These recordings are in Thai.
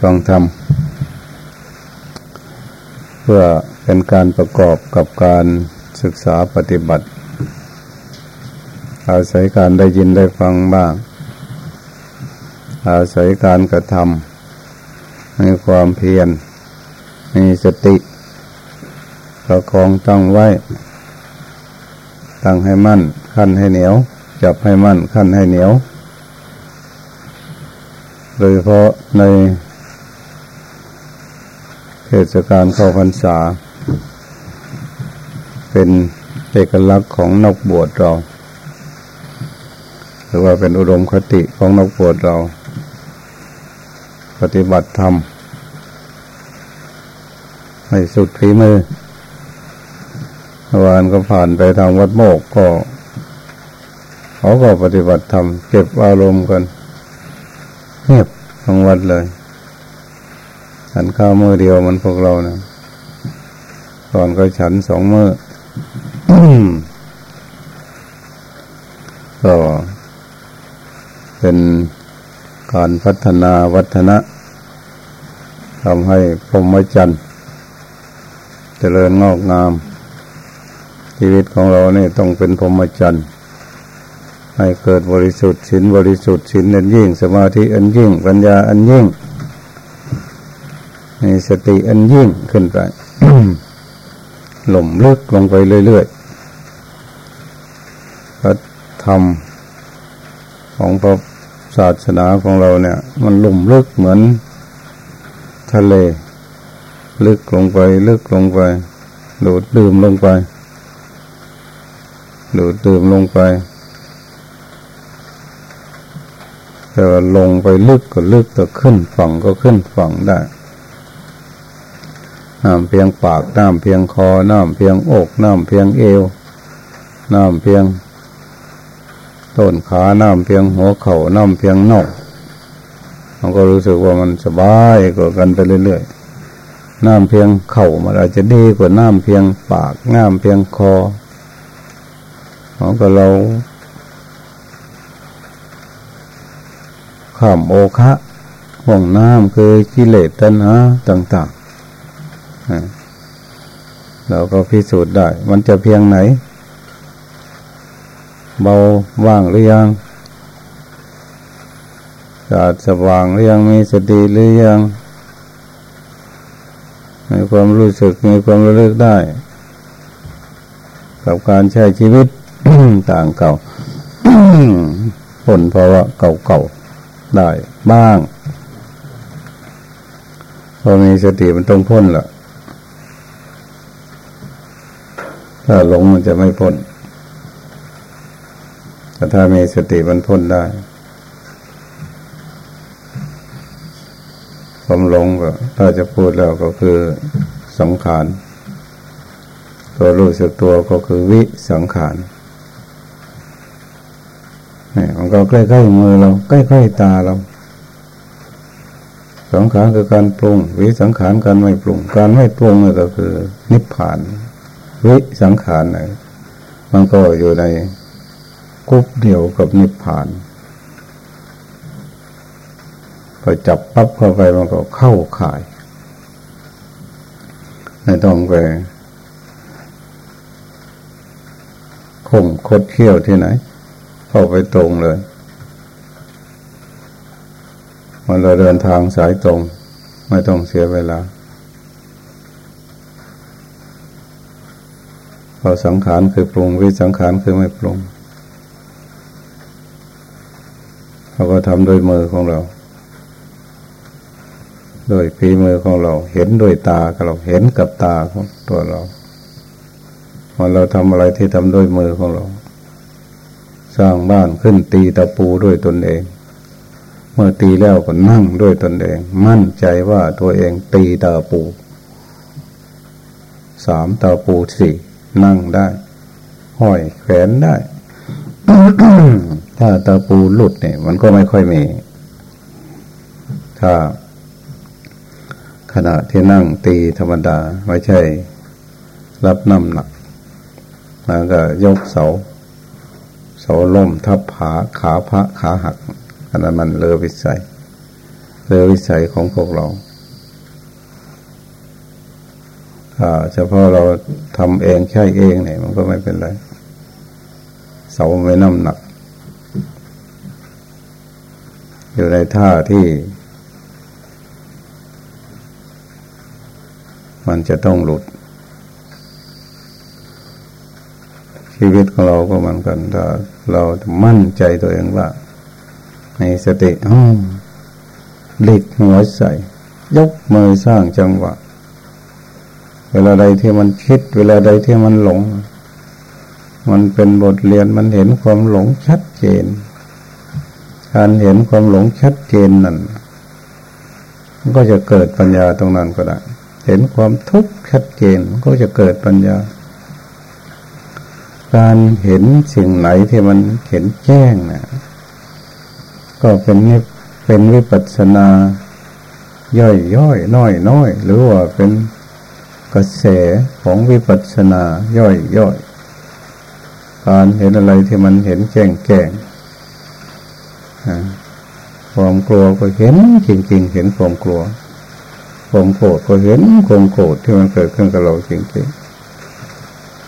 ฟังธรรม เพื่อเป็นการประกอบกับการศึกษาปฏิบัติ อาศัยการได้ยินได้ฟังบ้าง อาศัยการกระทำมีความเพียร มีสติประคองตั้งไว้ ตั้งให้มั่น ขั้นให้เหนียว จับให้มั่น ขั้นให้เหนียว โดยเฉพาะในเทศกาลเข้าพรรษา เป็นเอกลักษณ์ของนักบวชเรา หรือว่าเป็นอุดมคติของนักบวชเรา ปฏิบัติธรรมให้สุดฝีมือวานก็ผ่านไปทางวัดโมกก็ เขาก็ปฏิบัติธรรมเก็บอารมณ์กัน งียบทั้งวัดเลยฉันข้าวมือเดียวมันพวกเรานะก่อนก็ฉันสองมือก็เป็นการพัฒนาวัฒนะทำให้พรหมจรรย์เจริญงอกงาม ชีวิตของเราเนี่ยต้องเป็นพรหมจรรย์ ให้เกิดบริสุทธิ์ศีลบริสุทธิ์ศีลอันยิ่ง สมาธิอันยิ่ง ปัญญาอันยิ่งมีสติอันยิ่งขึ้นไปหล่มลึกลงไปเรื่อยๆพระธรรมของพระศาสนาของเราเนี่ย มันหล่มลึกเหมือนทะเล ลึกลงไป ลึกลงไป ดูดดื่มลงไป ดูดดื่มลงไป แต่ว่าลงไปลึกก็ลึกแต่ขึ้นฝั่งก็ขึ้นฝั่งได้น้ำเพียงปากน้ำเพียงคอน้ำเพียงอกน้ำเพียงเอวน้ำเพียงต้นขาน้ำเพียงหัวเข่าน้ำเพียงนอกมันก็รู้สึกว่ามันสบายกว่ากันไปเรื่อยๆน้ำเพียงเข่ามันอาจจะดีกว่าน้ำเพียงปากน้ำเพียงคอของก็เรา ข้ามโอคะห่วงน้ำคือกิเลสตัณหาต่างๆเราก็พิสูจน์ได้ มันจะเพียงไหน เบาว่างหรือยังสะอาดสว่างหรือยังมีสติหรือยังมีความรู้สึกมีความระลึกได้ กับการใช้ชีวิตต่างเก่าผลเพราะว่าเก่าๆ ได้บ้าง พอมีสติมันต้องพ้นละถ้าหลงมันจะไม่พ้น แต่ถ้ามีสติมันพ้นได้ ความหลงก็ ถ้าจะพูดแล้วก็คือสังขาร ตัวรู้สึกตัวก็คือวิสังขาร นี่มันก็ใกล้ๆมือเราใกล้ๆตาเรา สังขารคือการปรุง วิสังขารการไม่ปรุง การไม่ปรุงก็คือ นิพพาน วิสังขารนมันก็อยู่ในกุ๊บเดียวกับนิพพานพอจับปั๊บเข้าไปมันก็เข้าข่ายไม่ต้องไปคงคดเขี้ยวที่ไหน เข้าไปตรงเลยมันเราเดินทางสายตรง ไม่ต้องเสียเวลาพอสังขารคือปรุงวิสังขารคือไม่ปรุงเราก็ทำโดยมือของเรา โดยฝีมือของเรา เห็นด้วยตาของเราเห็นกับตาของตัวเราพอเราทำอะไรที่ทำด้วยมือของเรา สร้างบ้านขึ้นตีตะปูด้วยตนเอง เมื่อตีแล้วก็นั่งด้วยตนเอง มั่นใจว่าตัวเองตีตะปูสามตะปูสี่นั่งได้ ห้อยแขนได้ ถ้าตะปูหลุดเนี่ย มันก็ไม่ค่อยมี ถ้า ขณะที่นั่งตีธรรมดา ไม่ใช่ รับน้ำหนัก แล้วก็ยกเสา เสาล่มทับผาขาพระขาหักอันนั้นมันเลอวิสัยรือวิสัยของพวกเราถ้าเฉพาะเราทำเองใช่เองเนี่ยมันก็ไม่เป็นไร เสาไม่น้ำหนัก อยู่ในท่าที่ มันจะต้องหลุด ชีวิตของเราก็เหมือนกันถ้าเรามั่นใจตัวเองว่า ในสติอ๋อหลีกหัวใส่ยกมือสร้างจังหวะ เวลาใดที่มันคิด เวลาใดที่มันหลง มันเป็นบทเรียนมันเห็นความหลงชัดเจน การเห็นความหลงชัดเจนนั่นมันก็จะเกิดปัญญาตรงนั้นก็ได้ เห็นความทุกข์ชัดเจนก็จะเกิดปัญญา การเห็นสิ่งไหนที่มันเห็นแจ้งนะ่ะก็เป็นเป็นวิปัสสนา ย่อยย่อยน้อยน้อยหรือว่าเป็นกระแสของวิปัสสนาย่อยย่อยการเห็นอะไรที่มันเห็นแจ้งแก่งความกลัวก็เห็นจริง ๆ เห็นความกลัว ความโกรธก็เห็นความโกรธที่มันเกิดขึ้นกับเราจริงๆ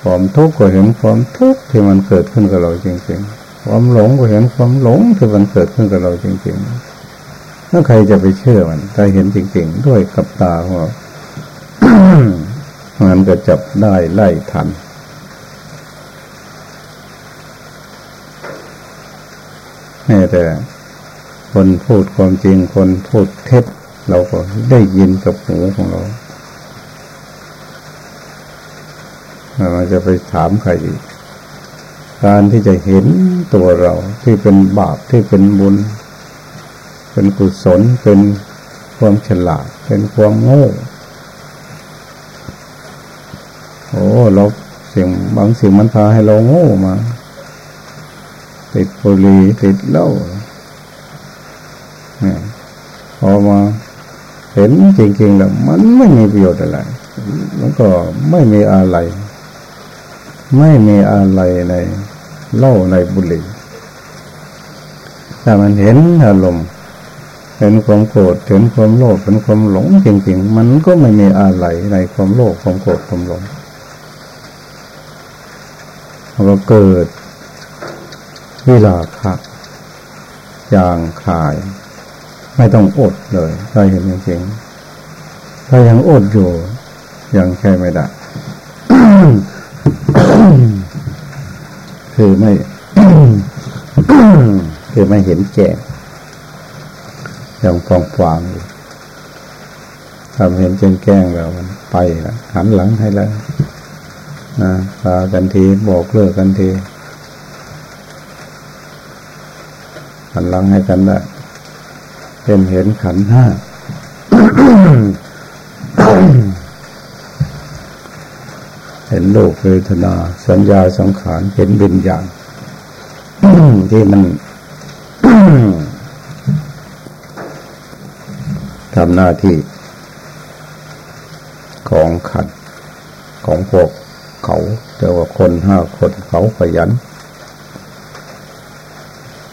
ความทุกข์ก็เห็นความทุกข์ที่มันเกิดขึ้นกับเราจริง ๆ ความหลงก็เห็นความหลงที่มันเกิดขึ้นกับเราจริงๆถ้าใครจะไปเชื่อมันถ้าเห็นจริง ๆ ด้วยกับตาของเรามันก็จับได้ไล่ทันแม้แต่คนพูดความจริงคนพูดเท็จเราก็ได้ยินกับหูของเรา เราจะไปถามใครอีก การที่จะเห็นตัวเราที่เป็นบาปที่เป็นบุญ เป็นกุศลเป็นความฉลาด เป็นความโง่โอ้เราสิ่งบางสิ่งมันพาให้เราโง่มา ติดบุหรี่ติดเหล้าเนี่ยพอมาเห็นจริงๆแล้วมันไม่มีประโยชน์อะไร มันก็ไม่มีอะไร ไม่มีอะไรในเล่าในบุหรี่แต่มันเห็นอารมณ์เห็นความโกรธเห็นความโลภเห็นความหลงจริงๆ มันก็ไม่มีอะไรในความโลภความโกรธความหลงมันก็เกิดวิลาคะอย่างขาย ไม่ต้องอดเลยถ้าเห็นจริงๆถ้ายังอดอยู่ยังแค่ไม่ได้ คือไม่คือไม่เห็นแก่ยังฟองฟางอยู่ทำเห็นแจ้งแก้งแล้วมันไปแล้วหันหลังให้แล้วนะพากันทีบอกเลิกกันทีหันหลังให้กันได้เป็นเห็นขันห้า เห็นโลกเวทนา สัญญาสังขารเห็นบิญญาณที่มันทำหน้าที่ ของขันของพวกเขาแต่ว่าคนห้าคนเขาขยัน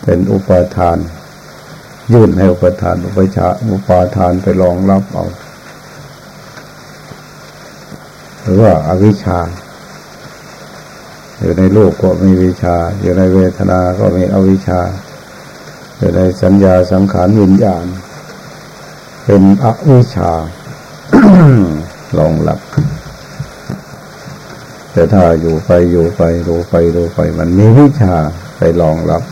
เป็นอุปทาน ยื่นให้อุปทาน อุปชาอุปทานไปรองรับเอาห รือว่าอาวิชชา อยู่ในโลกก็มีวิชา อยู่ในเวทนา ก็มีอวิชชา อยู่ในสัญญาสังขารวิญญาณ เป็นอวิชชารองรับแต่ถ้าอยู่ไปอยู่ไปดูไปดูไป มันมีวิชาไปรองรับ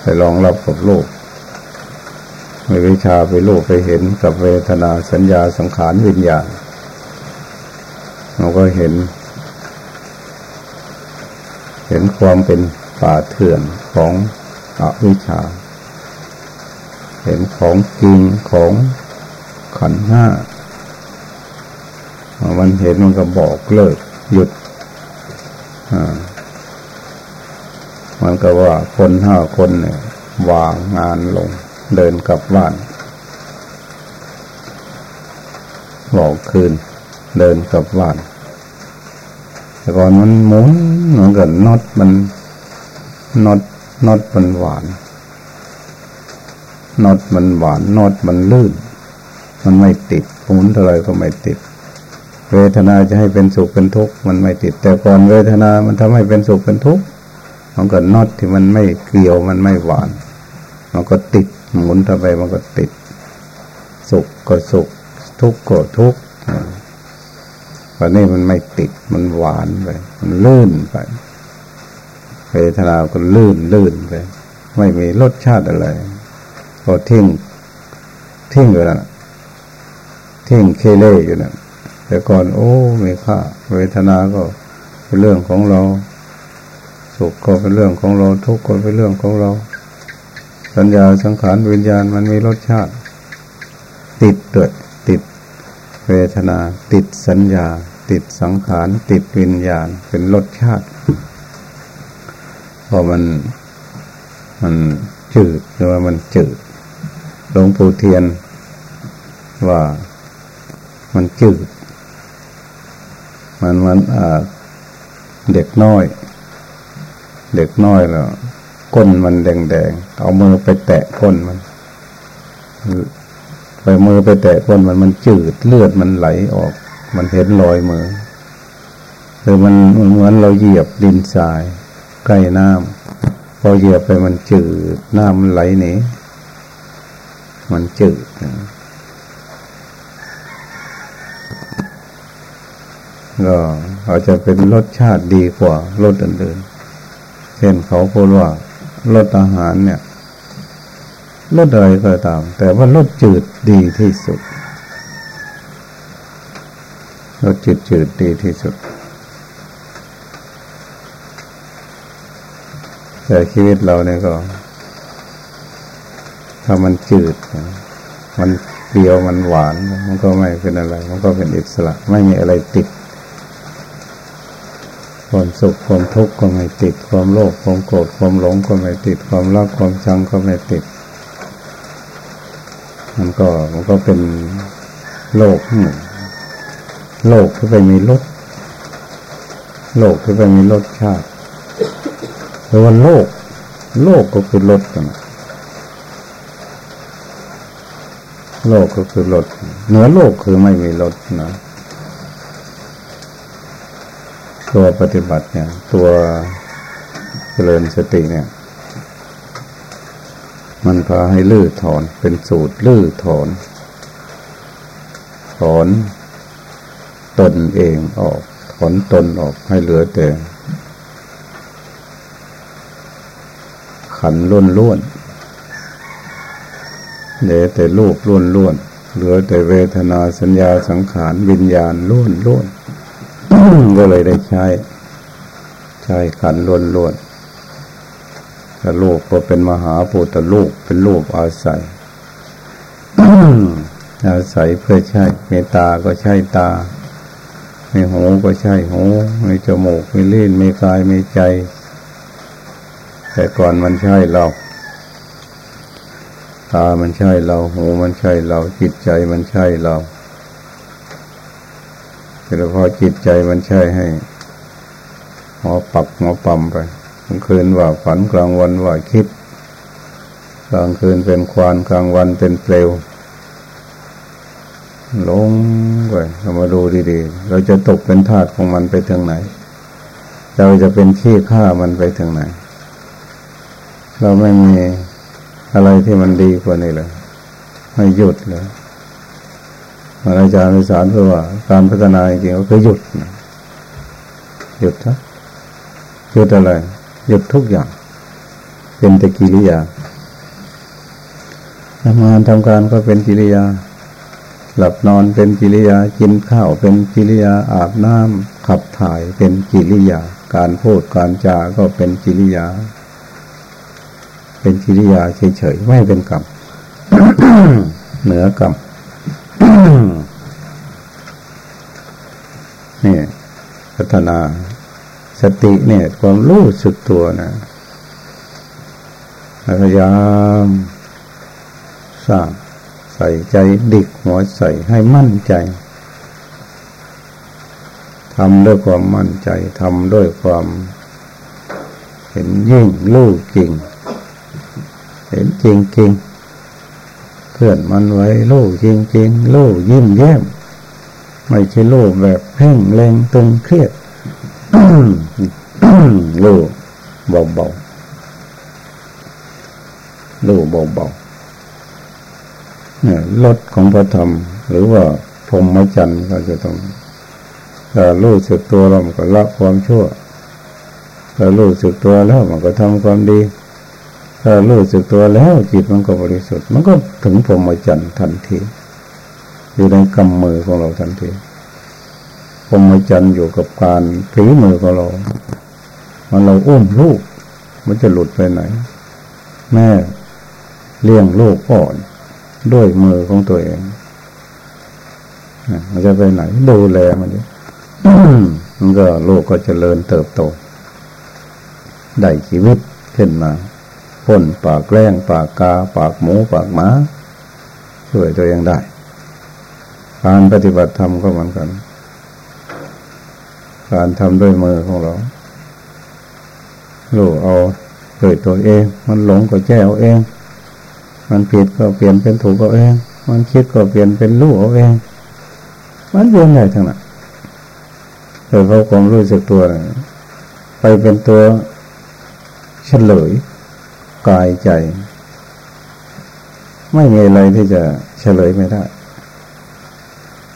ไปรองรับกับโลกมีวิชาไปรู้ไปเห็นกับเวทนาสัญญาสังขารวิญญาณ เราก็เห็น เห็นความเป็นป่าเถื่อนของอวิชชา เห็นของจริงของขันห้ามันเห็นมันก็บอกเลิกหยุดมันก็ว่าคนห้าคนเนี่ยวางงานลง เดินกลับบ้านบอกคืน เดินกลับบ้าน แต่ก่อนมันหมุนเหมือนกับน็อตมันน็อตน็อตมันหวานน็อตมันหวานน็อตมันลื่น มันไม่ติดหมุนเท่าไรก็ไม่ติด เวทนาจะให้เป็นสุขเป็นทุกข์มันไม่ติด แต่ก่อนเวทนามันทำให้เป็นสุขเป็นทุกข์มันก็น็อตที่มันไม่เกลียวมันไม่หวาน มันก็ติดหมุนเท่าไรมันก็ติด สุขก็สุขทุกข์ก็ทุกข์ วันนี้มันไม่ติดมันหวานไป มันลื่นไปเวทนาก็ลื่นลื่นไป ไม่มีรสชาติอะไรพอทิ้งทิ้งอยู่นะทิ้งเคเล่อยู่นะแต่ก่อนโอ้ไม่ค่าเวทนาก็เป็นเรื่องของเราสุขก็เป็นเรื่องของเราทุกข์ก็เป็นเรื่องของเรา สัญญาสังขารวิญญาณมันมีรสชาติ ติดเดือดติด เวทนา ติดสัญญา ติดสังขาร ติดวิญญาณ เป็นรสชาติพอมันมันจืดหรือว่ามันจืดหลวงปู่เทียนว่ามันจืด มันมันอ่าเด็กน้อย เด็กน้อยแล้วก้นมันแดงๆ เอามือไปแตะก้นมัน ไปมือไปแตะก้นมันมันจืดเลือดมันไหลออก มันเห็นรอยมือหรือมันเหมือนเราเหยียบดินทราย ใกล้น้ำพอเหยียบไปมันจืดน้ำมันไหลหนีมันจืดก็อาจจะเป็นรสชาติดีกว่ารสอื่นๆเช่นเขาพูดว่ารสอาหารเนี่ย รสอะไรก็ตาม แต่ว่ารสจืดดีที่สุดรสจืดจืดดีที่สุด แต่ชีวิตเราเนี่ยก็ ถ้ามันจืด มันเปรี้ยวมันหวาน มันก็ไม่เป็นอะไร มันก็เป็นอิสระ ไม่มีอะไรติด ความสุขความทุกข์ก็ไม่ติด ความโลภความโกรธความหลงก็ไม่ติด ความรักความชังก็ไม่ติด มันก็มันก็เป็นโลกโลกที่ไปมีรสโลกที่ไปมีรสชาติแต่ว่าโลก โลกก็คือลดกันโลกก็คือลดเหนือโลกคือไม่มีลดนะตัวปฏิบัติเนี่ย ตัวเจริญสติเนี่ย มันพาให้ลื้อถอนเป็นสูตรลื้อถอน ถอนตนเองออก ถอนตนออกให้เหลือแต่ ขันล้วนล้วนเหลือแต่รูปล้วนล้วนเหลือแต่เวทนาสัญญาสังขารวิญญาณล้วนล้วนก็เลยได้ใช้ ใช้ขันล้วนล้วน แต่ลูกก็เป็นมหาปุตตลูกเป็นลูกอาศัย อาศัยเพื่อใช้เมตาก็ใช้ตา มีหูก็ใช่หูมีจมูกมีลิ้นมีกายมีใจ แต่ก่อนมันใช่เรา ตามันใช่เรา หูมันใช่เราจิตใจมันใช่เราแต่พอจิตใจมันใช่ให้หมอปักหมอปั๊มไป ลางคืนว่าฝันกลางวันว่าคิด กลางคืนเป็นควานกลางวันเป็นเปลวลงไปเรามาดูดีๆ เราจะตกเป็นทาสของมันไปทางไหน เราจะเป็นขี้ข้ามันไปทางไหน เราไม่มีอะไรที่มันดีกว่านี้เลยไม่หยุดเลยอาจารย์ในสารเพื่อว่า การพัฒนาจริงๆก็คือหยุดหยุดนะหยุดอะไร หยุดทุกอย่าง เป็นแตะกิริยาทำงานทำการก็เป็นกิริยา หลับนอนเป็นกิริยา กินข้าวเป็นกิริยา อาบน้ำขับถ่ายเป็นกิริยา การพูดการจาก็เป็นกิริยา เป็นกิริยาเฉยๆ ไม่เป็นกรรม เหนือกรรมนี่พัฒนา สติเนี่ย ความรู้สึกตัวนะพยายามสร้างใส่ใจดิกหัวใส่ให้มั่นใจทำด้วยความมั่นใจทำด้วยความ เห็นยิ่งรู้จริง เห็นจริงจริงเคลื่อนมันไว้รู้จริงๆรู้ยิ้มแย้ม ไม่ใช่รู้แบบเพ่งแรงตึงเครียด รู้เบาๆรู้เบาๆเนี่ยลดของพระธรรม หรือว่าพรหมจรรย์ก็จะต้องถ้ารู้สึกตัวเรามันก็ละความชั่วถ้ารู้สึกตัวแล้วมันก็ทำความดีถ้ารู้สึกตัวแล้วจิตมันก็บริสุทธิ์ มันก็ถึงพรหมจรรย์ทันที อยู่ในกำมือของเราทันที พรมจรรย์อยู่กับการผีมือของเรามันเราอุ้มลูก มันจะหลุดไปไหน แม่เลี้ยงลูกอ่อน ด้วยมือของตัวเองมันจะไปไหน ดูแลมันดิมันก็ลูกก็จเจริญเติบโต ได้ชีวิตขึ้นมาพ่นปากแรงปากกา ปากหมู ปากหมาช่วยตัวเองได้ การปฏิบัติธรรมก็เหมือนกัน การทำด้วยมือของเราลูกเอาเกิดตัวเอง มันหลงก็แก้เอาเอง มันผิดก็เปลี่ยนเป็นถูกเอาเอง มันคิดก็เปลี่ยนเป็นรู้เอาเอง มันเรียนได้ทั้งนั้นโดยเพราะความรู้สึกตัวไปเป็นตัวเฉลยกายใจ ไม่มีอะไรที่จะเฉลยไม่ได้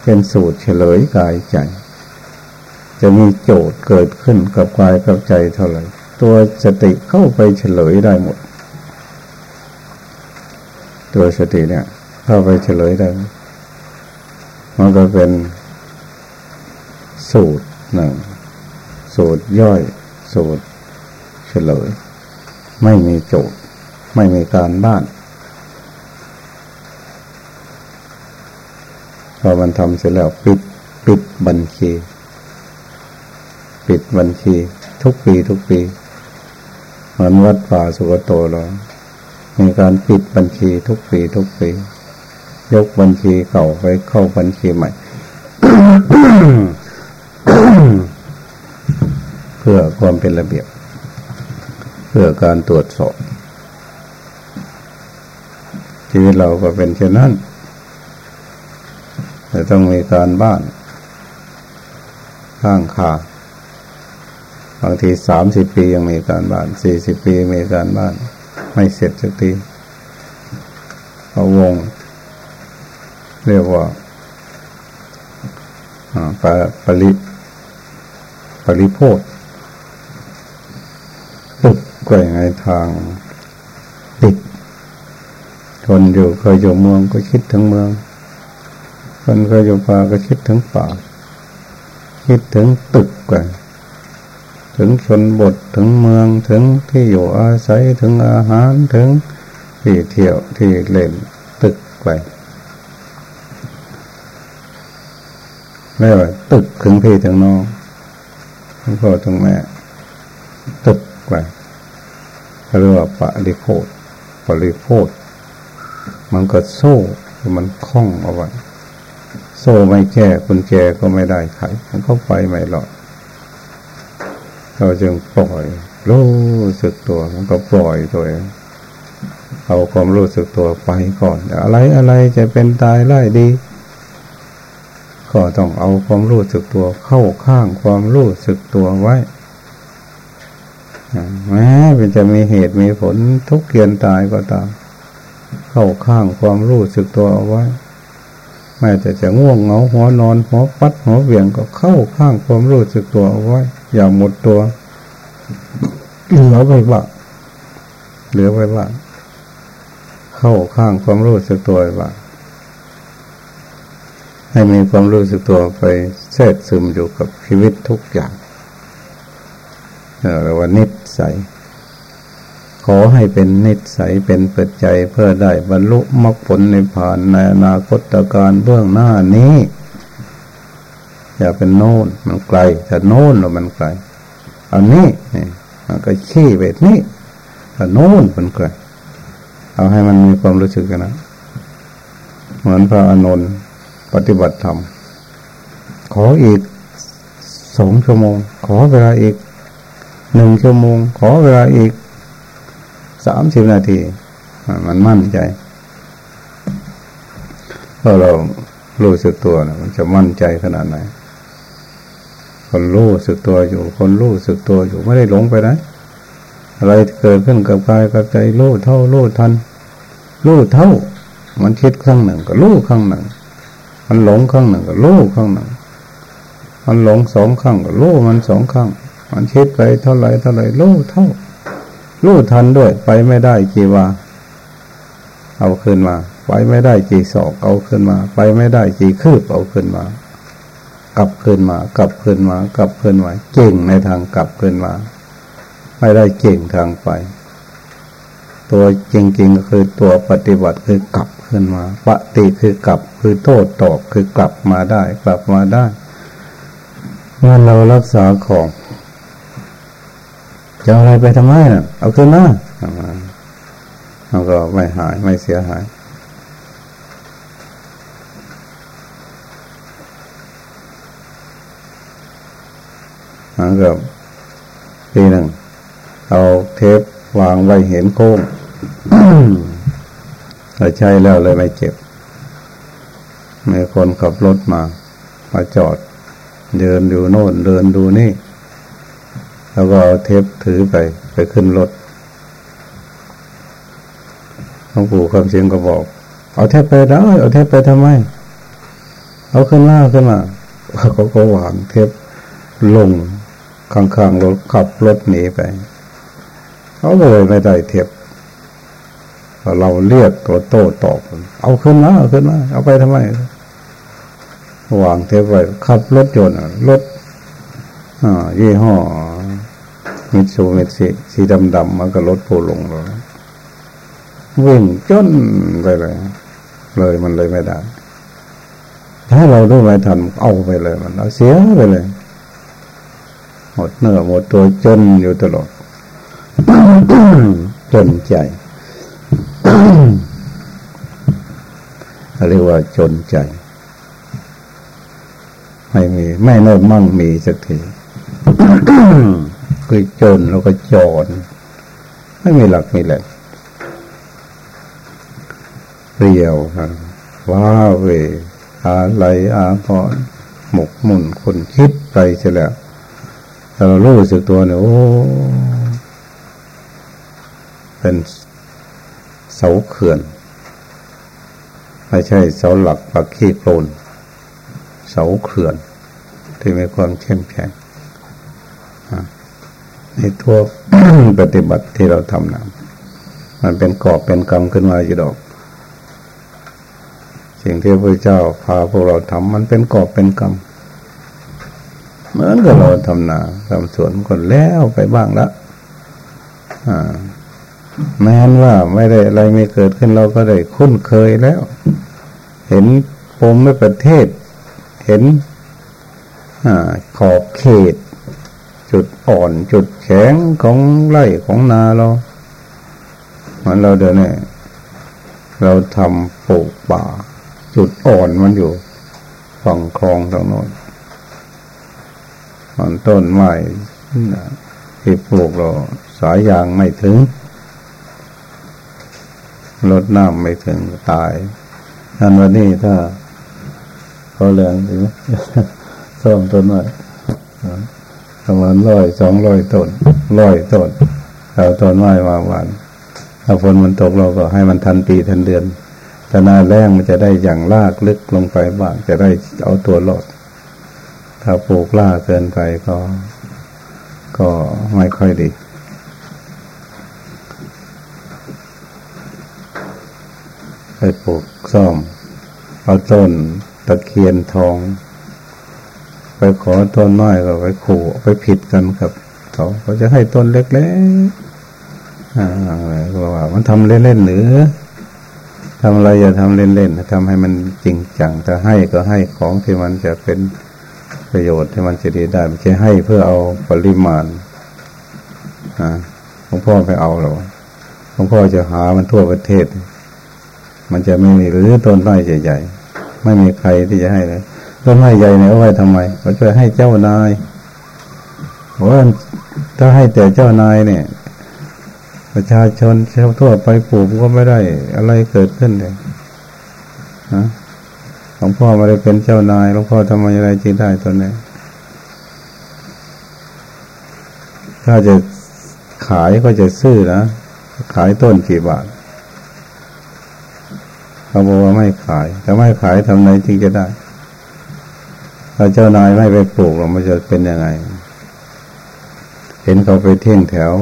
เป็นสูตรเฉลยกายใจ จะมีโจทย์เกิดขึ้นกับกายกับใจเท่าไหร่ ตัวสติเข้าไปเฉลยได้หมด ตัวสติเนี่ย เข้าไปเฉลยได้ มันก็เป็นสูตรหนึ่งสูตรย่อยสูตรเฉลย ไม่มีโจทย์ ไม่มีการบ้านพอมันทำเสร็จแล้วปิดปิดบัญชี ปิดบัญชี ทุกปีทุกปีเหมือนวัดป่าสุกโตเรามีการปิดบัญชีทุกปีทุกปี ยกบัญชีเก่าไปเข้าบัญชีใหม่ เพื่อความเป็นระเบียบ เพื่อการตรวจสอบชีวิตเราก็เป็นเช่นนั้นแต่ต้องมีการบ้านข้างขา บางทีสามสิบปียังมีการบ้านสี่สิบปีมีการบ้าน ไม่เสร็จสักทีเอาวง เรียกว่าปาปริปริโพธปุกก็ยังไงทางติดคนอยู่เคยอยู่เมืองก็คิดถึงเมือง คนเคยอยู่ป่าก็คิดถึงป่า คิดถึงตึกกัน ถึงชนบทถึงเมืองถึงที่อยู่อาศัยถึงอาหารถึงที่เที่ยวที่เล่นตึกไปไม่ว่าตึกถึงพี่ถึงน้องถึงพ่อถึงแม่ตึกไปเรียกว่าปริโภคปริโภคมันก็โซ่มันคล้องเอาไว้โซ่ไม่แก้กุญแจก็ไม่ได้ไขมันก็ไปไม่หลอด เราจึงปล่อย รู้สึกตัวมันก็ปล่อยตัวเองเอาความรู้สึกตัวไปก่อน อะไรอะไรจะเป็นตายไล่ดี ก็ต้องเอาความรู้สึกตัวเข้าข้างความรู้สึกตัวไว้แม้เป็นจะมีเหตุมีผลทุกเกียนตายก็ตาม เข้าข้างความรู้สึกตัวเอาไว้ แม้แต่จะง่วงเหงาหัวนอนหัวปัดหัวเวียงก็เข้าข้างความรู้สึกตัวเอาไว้ อย่าหมดตัว เหลือไว้บ้างเหลือไว้บ้างเข้าข้างความรู้สึกตัวบ้างให้มีความรู้สึกตัวไปแทรกซึมอยู่กับชีวิตทุกอย่างเรียกว่านิสัย ขอให้เป็นนิสัยเป็นปัจจัยเพื่อได้บรรลุมรรคผลในผ่านในอนาคตการเบื้องหน้านี้ อย่าเป็นโน่นมันไกลถ้าโน่นเรามันไกลอันนี้นี่มันก็ขี้เวทนี้ถ้าโน่นมันไกลเอาให้มันมีความรู้สึกกันนะเหมือนพระอานนท์ปฏิบัติธรรมขออีกสองชั่วโมง ขอเวลาอีกหนึ่งชั่วโมง ขอเวลาอีก สามสิบนาที มันมั่นใจถ้าเรารู้สึกตัวนะมันจะมั่นใจขนาดไหน คนรู้สึกตัวอยู่ คนรู้สึกตัวอยู่ไม่ได้หลงไปนะอะไรเกิดขึ้นกับกายกับใจรู้เท่ารู้ทันรู้เท่า มันคิดข้างหนึ่งก็รู้ข้างหนึ่ง มันหลงข้างหนึ่งก็รู้ข้างหนึ่ง มันหลงสองข้างก็รู้มันสองข้างมันคิดไปเท่าไรเท่าไรรู้เท่า รู้ทันด้วยไปไม่ได้กี่ว่าเอาขึ้นมา ไปไม่ได้กี่ศอกเอาขึ้นมา ไปไม่ได้กี่คืบเอาขึ้นมา กลับขึ้นมา กลับขึ้นมา กลับขึ้นมาเก่งในทางกลับขึ้นมา ไม่ได้เก่งทางไป ตัวจริงๆก็คือตัวปฏิบัติคือกลับขึ้นมาปฏิคือกลับคือโทษตอบคือกลับมาได้ กลับมาได้เมื่อเรารักษาของ จะอะไรไปทำไมน่ะ เอาขึ้นมาเราก็ไม่หายไม่เสียหายมันก็ทีหนึ่ง เอาเทปวางไว้เห็นโค้งเราใช้แล้วเลยไม่เจ็บ มีคนขับรถมา มาจอด เดินดูโน่นเดินดูนี่ แล้วก็เอาเทปถือไป ไปขึ้นรถหลวงปู่คำเสียงก็บอก เอาเทปไปได้ เอาเทปไปทำไม เอาขึ้นมาขึ้นมาเขาก็วางเทปลงข้างๆรถขับรถหนีไป เขาเลยไม่ได้เทปเราเรียกตัวโต้ตอบ เอาขึ้นมาเอาขึ้นมาเอาไปทำไมวางเทปไว้ขับรถยนต์รถอ่ายี่ห้อ มิตซูมิตสิสีดำดำมันก็ลดโพลงเลยวิ่งจนไปเลย เลยมันเลยไม่ได้ ถ้าเราดูไม่ทันเอาไปเลยมันเอาเสียไปเลย หมดเนื้อหมดตัวจนอยู่ตลอดจนใจเรียกว่าจนใจ ไม่มี ไม่เนิ่มมั่งมีสักที คือจนแล้วก็จอนไม่มีหลักมีแหล่งเรียวครับว้าเวอะไรอาพรหมกมุ่นคนคิดไปเสียแล้วแต่เรารู้สึกตัวเนี่ยโอ้เป็นเสาเขื่อน ไม่ใช่เสาหลักปักขี้โคลนเสาเขื่อน ที่มีความเข้มแข็ง ในทั่วปฏิบัติที่เราทำนะมันเป็นกอบเป็นกรรมขึ้นมาอยู่ดอก สิ่งที่พระเจ้าพาพวกเราทำมันเป็นกอบเป็นกรรมเหมือนกับเราทำนาทำสวนคนแล้วไปบ้างละอ่าแม้นว่าไม่ได้อะไรไม่เกิดขึ้นเราก็ได้คุ้นเคยแล้ว เห็นภูมิประเทศ เห็นอขอบเขต จุดอ่อนจุดแข็งของไร่ของนาเราเหมือนเราเดินเนี่ยเราทำปลูกป่า จุดอ่อนมันอยู่ ฝั่งคลองตรงโน้นมันต้นไม้ที่ปลูกเราสายยางไม่ถึงรดน้ำไม่ถึงตายอันวันนี้ถ้าเขาแรงถึงซ่อมต้นไม้ ประมาณร้อยสองร้อยต้นร้อยต้นเอาต้นไม้มาหวานถ้าฝนมันตกเราก็ให้มันทันปีทันเดือนแต่นาแรงมันจะได้อย่างลากลึกลงไปบ้างจะได้เอาตัวรอดถ้าปลูกล่าเกินไปก็ ก็ไม่ค่อยดีไปปลูกซ่อมเอาต้นตะเคียนทอง ไปขอต้นไม้ก็ไปขู่ไปผิดกันครับเขาเขาจะให้ต้นเล็กๆอ่าบอกว่ามันทำเล่นๆหรือทำอะไรอย่าทำเล่นๆทำให้มันจริงจังถ้าให้ก็ให้ของที่มันจะเป็นประโยชน์ที่มันจะดีได้ไม่ใช่ให้เพื่อเอาปริมาณอ่าหลวงพ่อไปเอาหรอหลวงพ่อจะหามันทั่วประเทศ มันจะไม่มีหรือต้นไม้ใหญ่ๆไม่มีใครที่จะให้เลย ต้นไม้ใหญ่เนี่ยเอาไว้ทำไมก็จะให้เจ้านายว่าถ้าให้แต่เจ้านายเนี่ย ประชาชนชาวทั่วไปปลูกก็ไม่ได้อะไรเกิดขึ้นเลยนะหลวงพ่อไม่ได้เป็นเจ้านายหลวงพ่อทำอะไรจึงได้ตอนนี้ถ้าจะขายก็จะซื้อนะขายต้นกี่บาทเขาบอกว่าไม่ขายแต่ไม่ขายทำไงจึงจะได้ ถ้าเจ้านายไม่ไปปลูกมันจะเป็นยังไง เห็นเขาไปเที่ยงแถว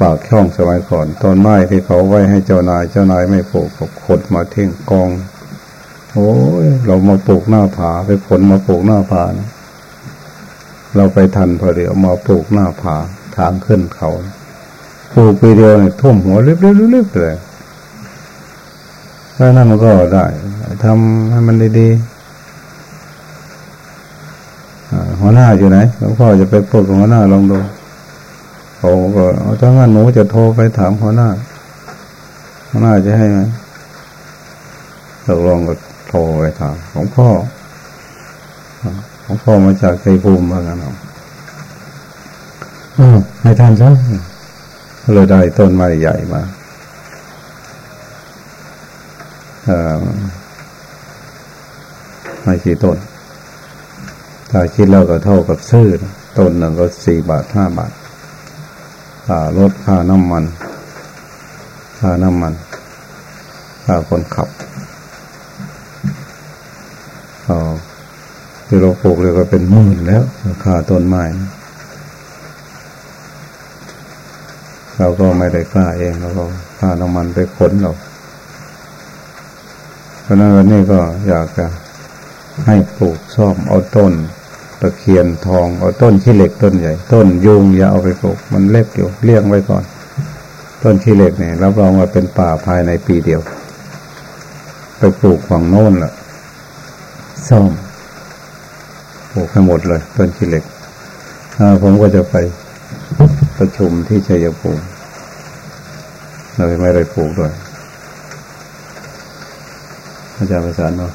ปากช่องสมัยก่อนต้นไม้ที่เขาไว้ให้เจ้านาย เจ้านายไม่ปลูกเขาขดมาเที่ยงกอง โอ้ยเรามาปลูกหน้าผาไปขนมาปลูกหน้าผานะเราไปทันพอดีเอามาปลูกหน้าผาทางขึ้นเขาปลูกปีเดียวเนี่ยท่วมหัวเล็บๆๆเลยถ้านั้นมันก็ได้ทำให้มันดีๆ หัวหน้าอยู่ไหนหลวงพ่อจะไปปลูกหัวหน้าลองดูเขาก็ถ้างั้นหนูจะโทรไปถามหัวหน้าหัวหน้าจะให้ไหมตกลงก็โทรไปถามของพ่อของพ่อมาจากใจภูมิมากันเอาให้ท่านซะเลยได้ต้นไม้ใหญ่มาไม่กี่ต้น ถ้าคิดแล้วก็เท่ากับซื้อต้นหนึ่งก็สี่บาทห้าบาทค่ารถค่าน้ำมัน ค่าน้ำมัน ค่าคนขับอที่เราปลูกเลยก็เป็นหมื่นแล้วค่าต้นไม้เราก็ไม่ได้กล้าเองเราก็ค่าน้ำมันไปขนเราเพราะนั้นวันนี้ก็อยากจะให้ปลูกซ่อมเอาต้น ตะเคียนทองเอาต้นขี้เหล็กต้นใหญ่ ต้นยุงอย่าเอาไปปลูกมันเล็กอยู่เลี้ยงไว้ก่อน ต้นขี้เหล็กเนี่ยรับรองว่าเป็นป่าภายในปีเดียว ไปปลูกฝั่งโน้นล่ะซ่อมปลูกให้หมดเลย ต้นขี้เหล็กผมก็จะไปประชุมที่ชัยภูมิเลยไม่ได้ปลูกด้วยอาจารย์ประสานเนาะ